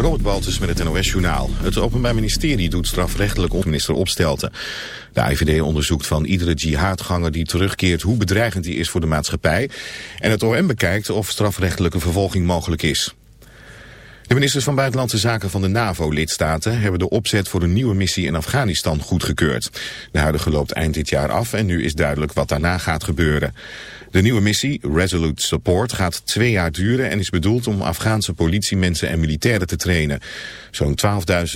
Robert Baltus met het NOS-journaal. Het Openbaar Ministerie doet strafrechtelijk minister Opstelten. De IVD onderzoekt van iedere jihadganger die terugkeert hoe bedreigend die is voor de maatschappij. En het OM bekijkt of strafrechtelijke vervolging mogelijk is. De ministers van Buitenlandse Zaken van de NAVO-lidstaten hebben de opzet voor een nieuwe missie in Afghanistan goedgekeurd. De huidige loopt eind dit jaar af en nu is duidelijk wat daarna gaat gebeuren. De nieuwe missie, Resolute Support, gaat twee jaar duren en is bedoeld om Afghaanse politiemensen en militairen te trainen. Zo'n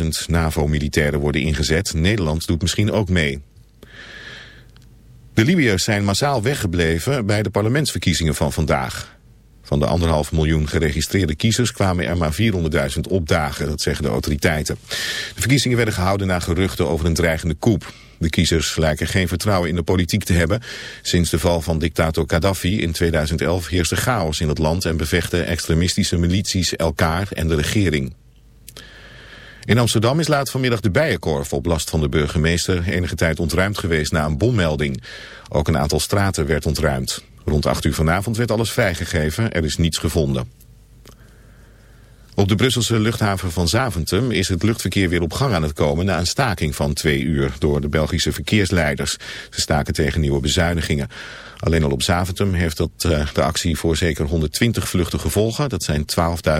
12.000 NAVO-militairen worden ingezet. Nederland doet misschien ook mee. De Libiërs zijn massaal weggebleven bij de parlementsverkiezingen van vandaag. Van de anderhalf miljoen geregistreerde kiezers kwamen er maar 400.000 opdagen, dat zeggen de autoriteiten. De verkiezingen werden gehouden na geruchten over een dreigende coup. De kiezers lijken geen vertrouwen in de politiek te hebben. Sinds de val van dictator Gaddafi in 2011 heerste chaos in het land en bevechten extremistische milities elkaar en de regering. In Amsterdam is laat vanmiddag de Bijenkorf op last van de burgemeester enige tijd ontruimd geweest na een bommelding. Ook een aantal straten werd ontruimd. Rond 8 uur vanavond werd alles vrijgegeven, er is niets gevonden. Op de Brusselse luchthaven van Zaventem is het luchtverkeer weer op gang aan het komen na een staking van twee uur door de Belgische verkeersleiders. Ze staken tegen nieuwe bezuinigingen. Alleen al op Zaventem heeft dat, uh, de actie voor zeker 120 vluchten gevolgen. Dat zijn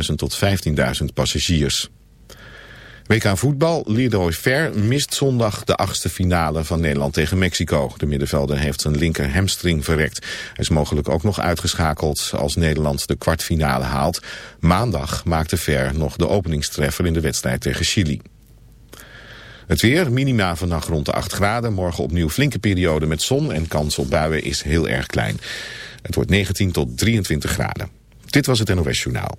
12.000 tot 15.000 passagiers. WK voetbal, Leroy Fer mist zondag de achtste finale van Nederland tegen Mexico. De middenvelder heeft zijn linker hamstring verrekt. Hij is mogelijk ook nog uitgeschakeld als Nederland de kwartfinale haalt. Maandag maakte Fer nog de openingstreffer in de wedstrijd tegen Chili. Het weer, minima vannacht rond de 8 graden. Morgen opnieuw flinke periode met zon en kans op buien is heel erg klein. Het wordt 19 tot 23 graden. Dit was het NOS Journaal.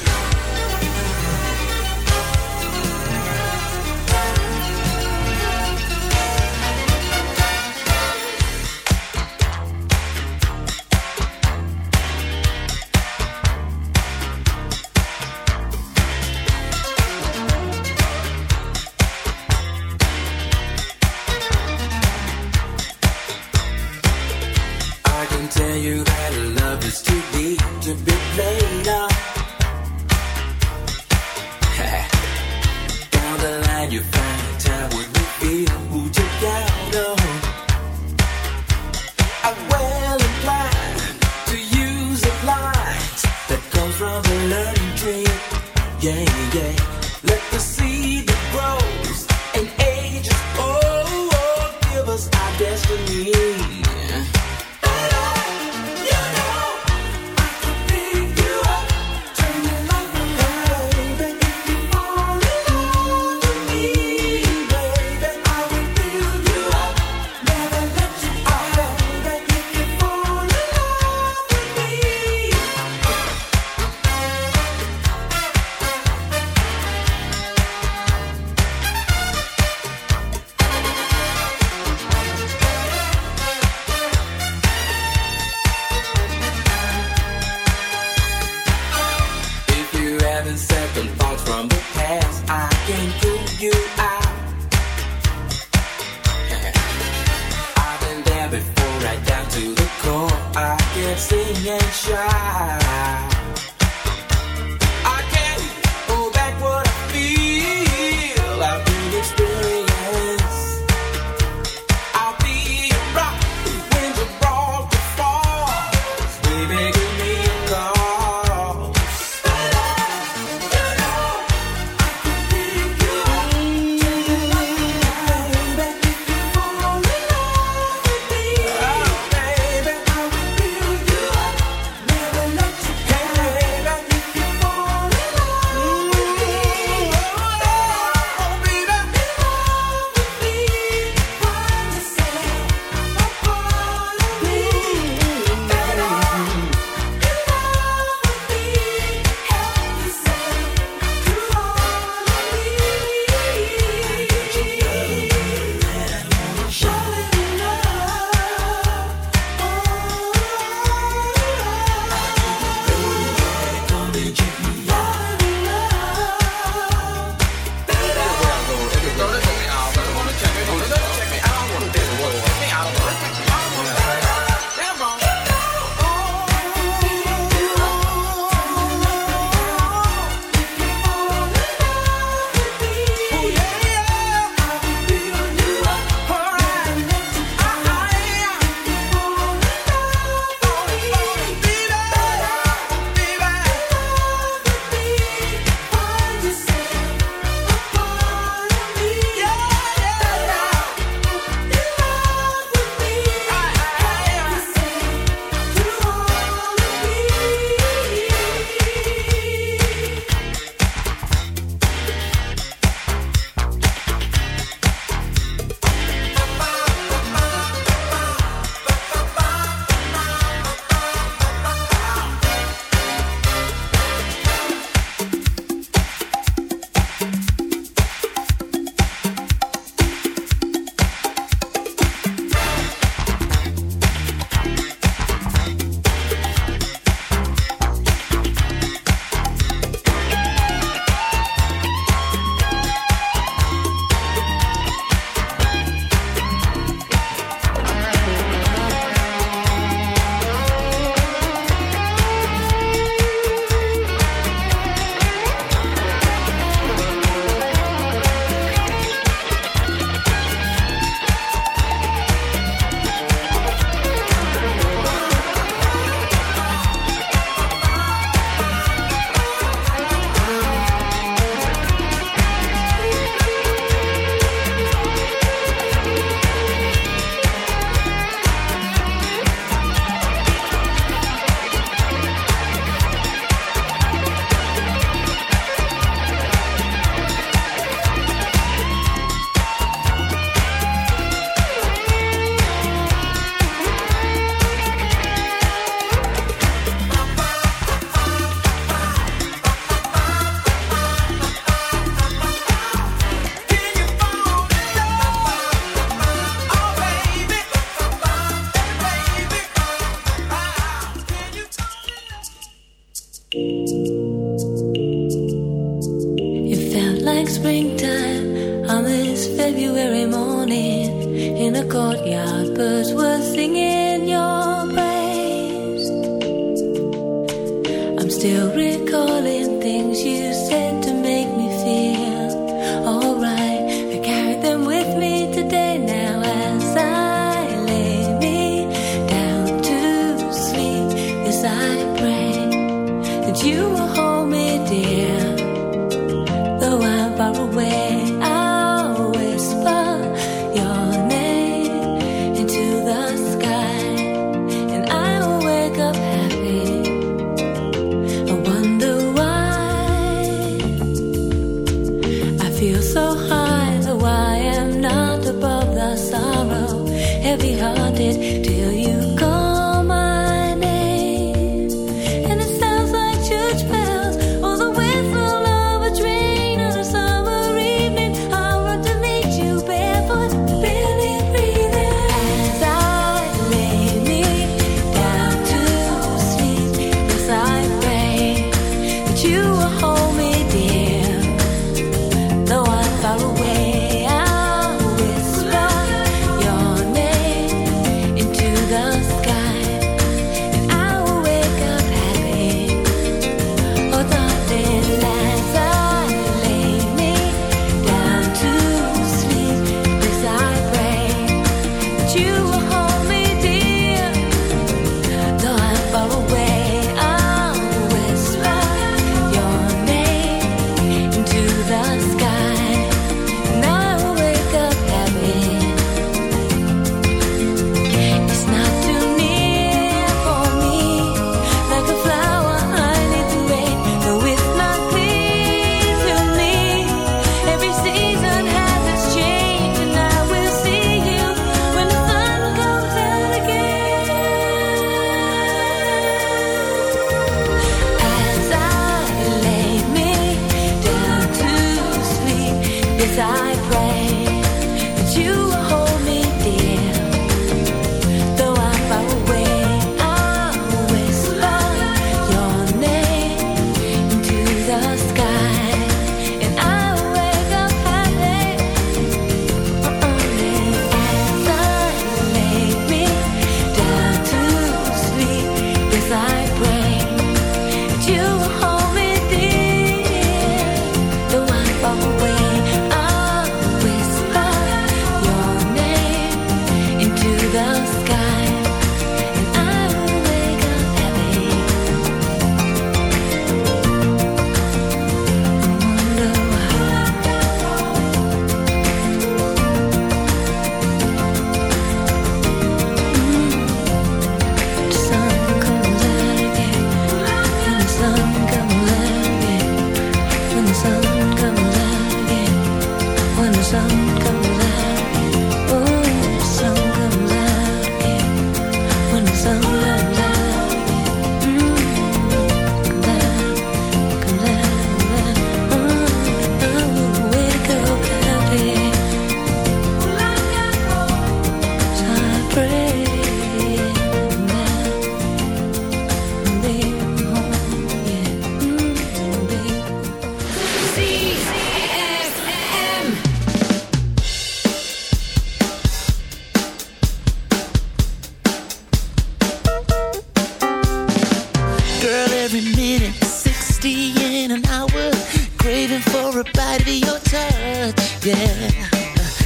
Sing and shout. still recalling things you Yeah,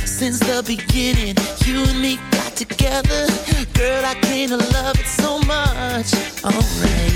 since the beginning, you and me got together. Girl, I came to love it so much. Alright.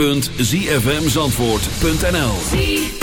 www.zfmzandvoort.nl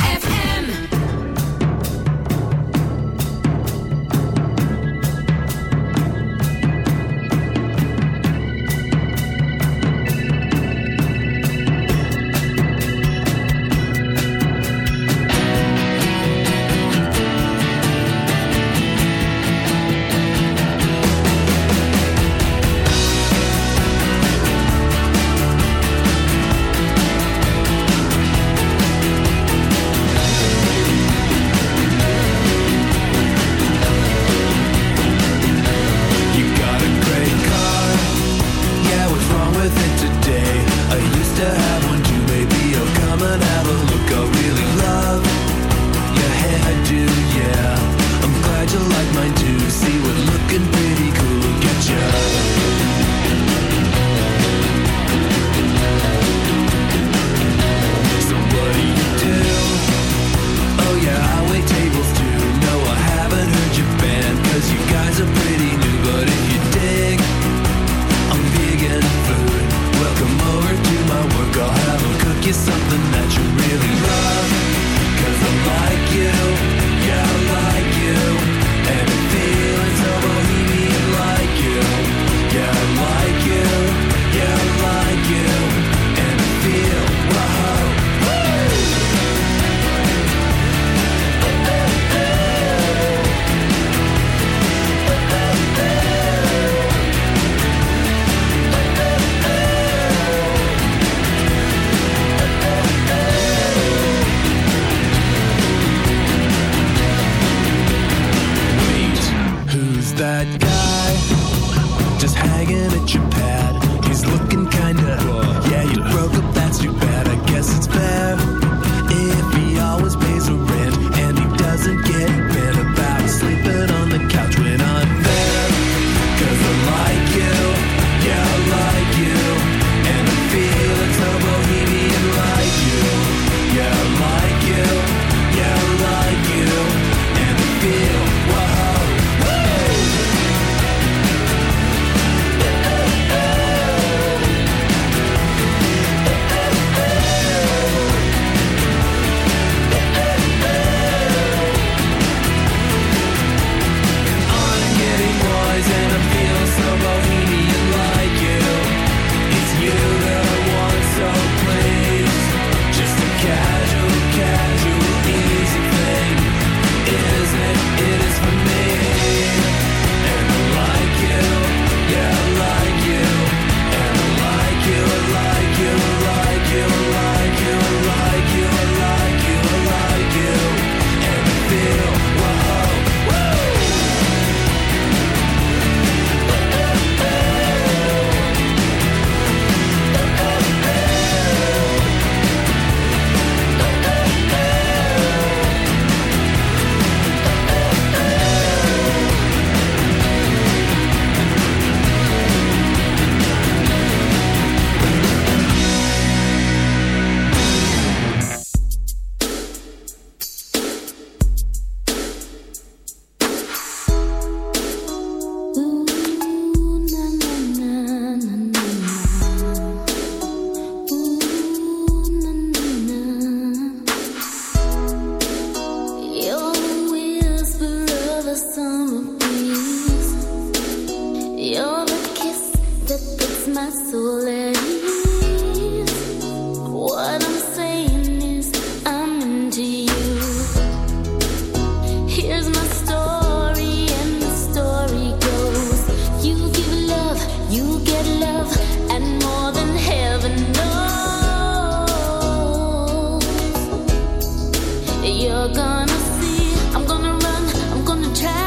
you're gonna see. I'm gonna run, I'm gonna try.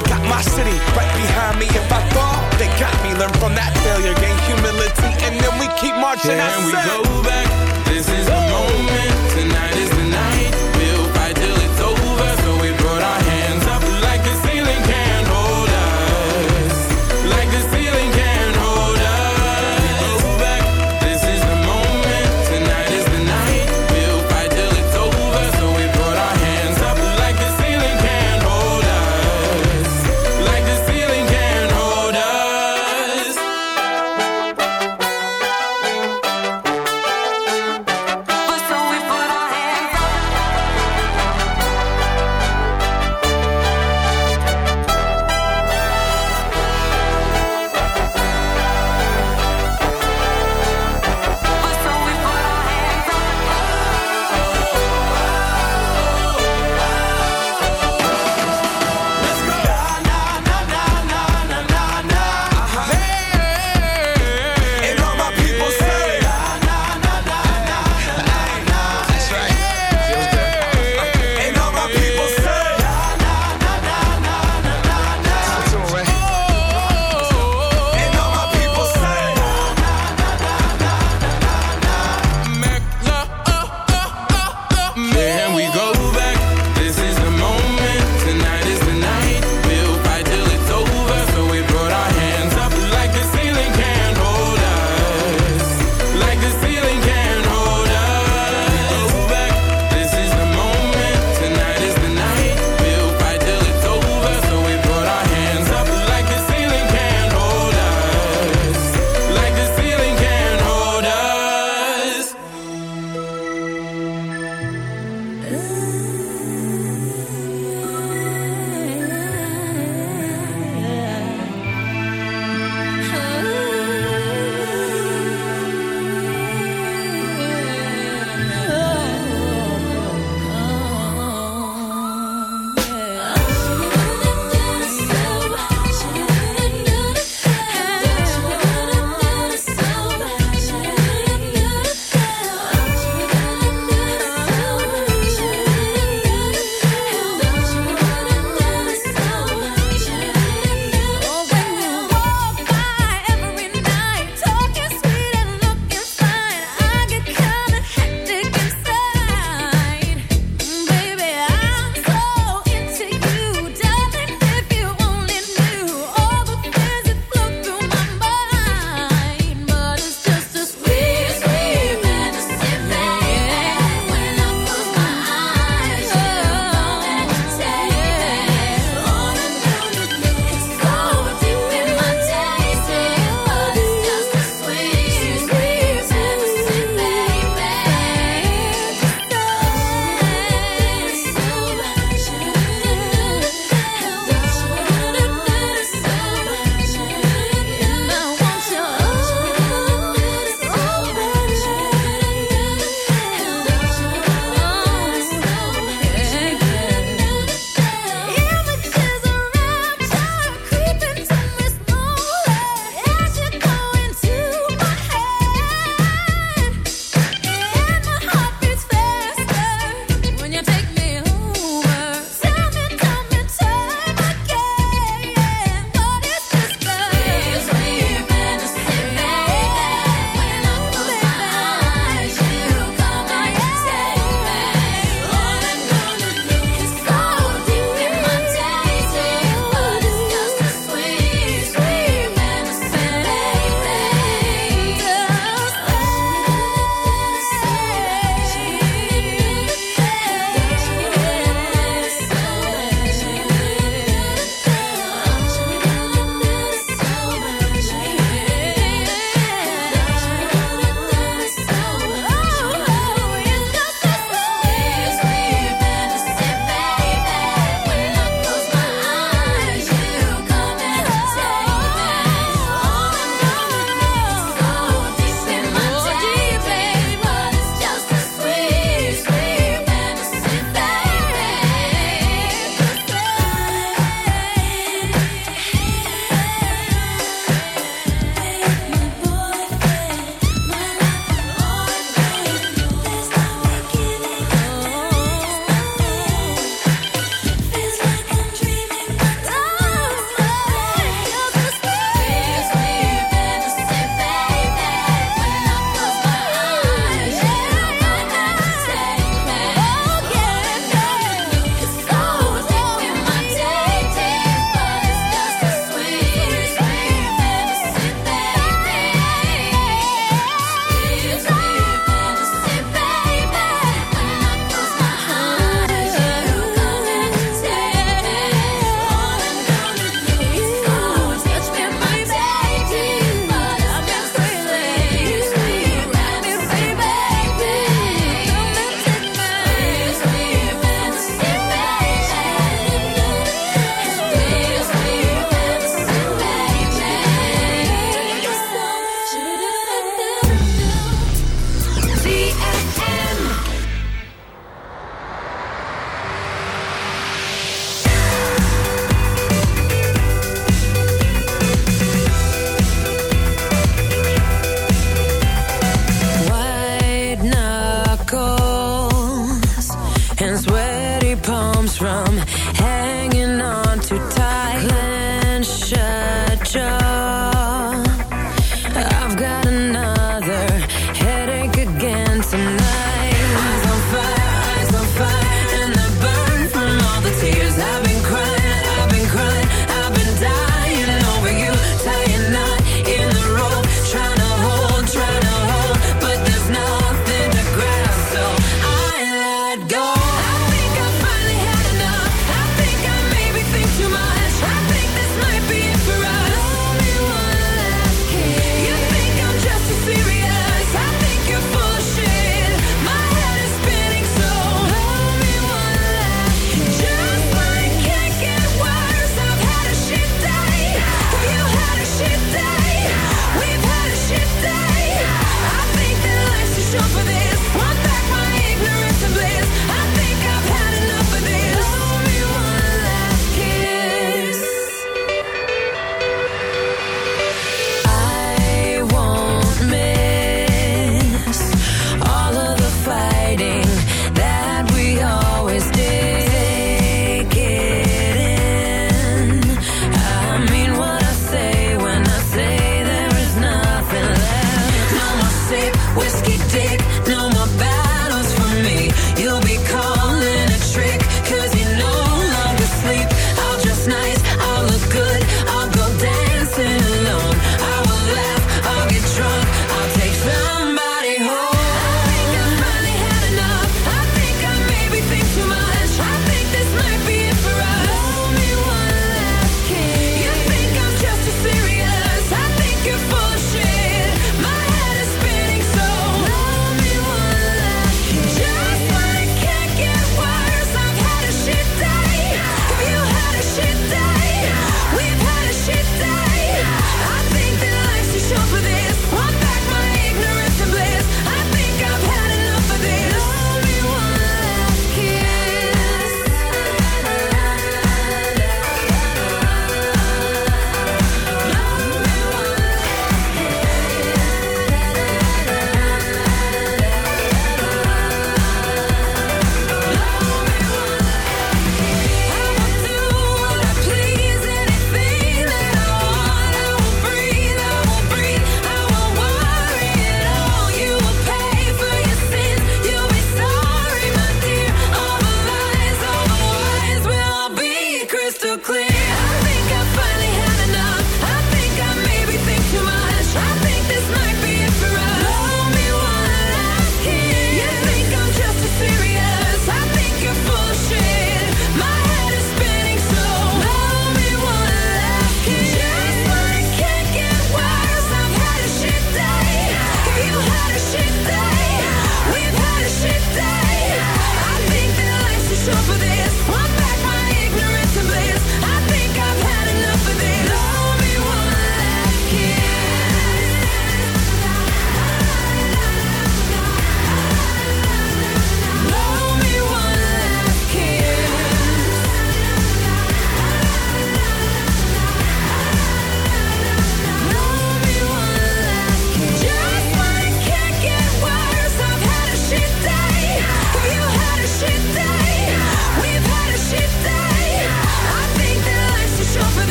I got my city right behind me. If I fall, they got me. Learn from that failure, gain humility, and then we keep marching. Can we go back?